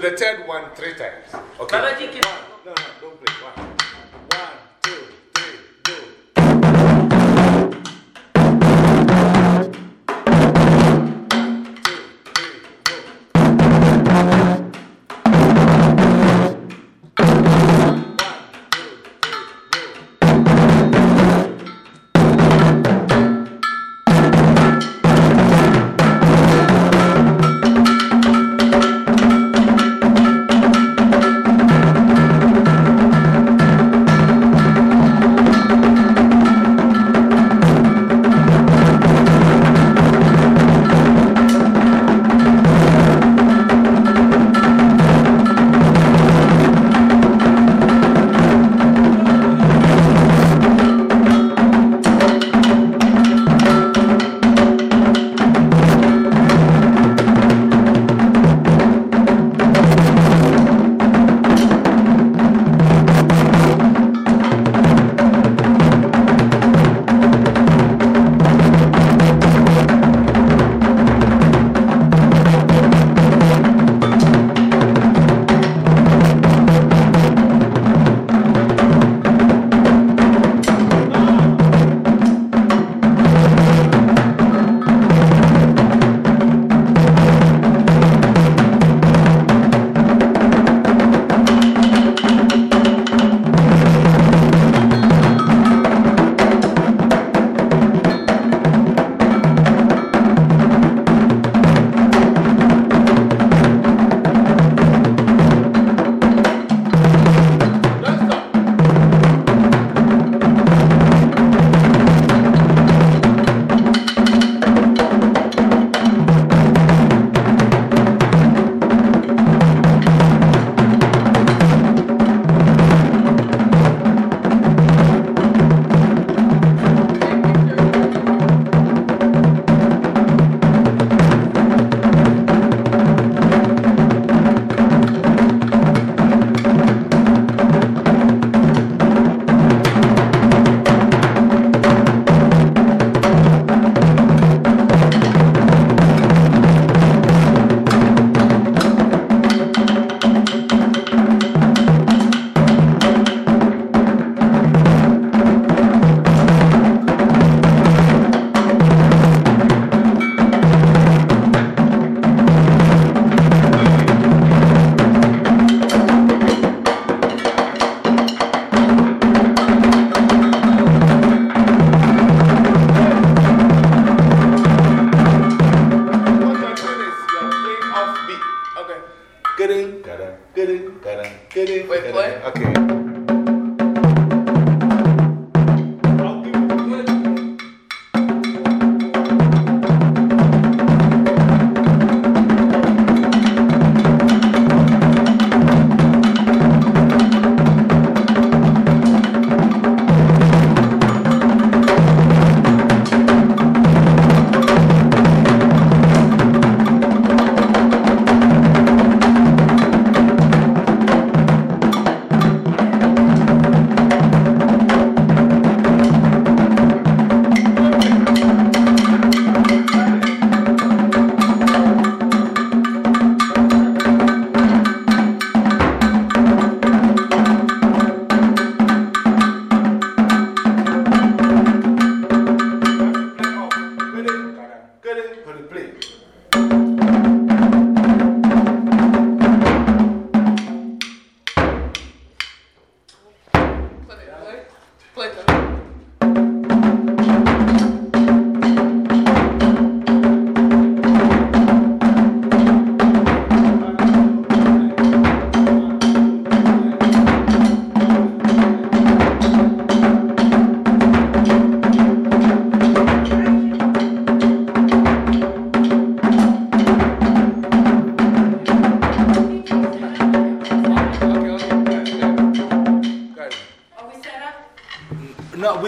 to the third one three times. Okay. One,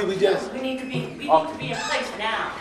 completely different. We need to be, we need to be in place now.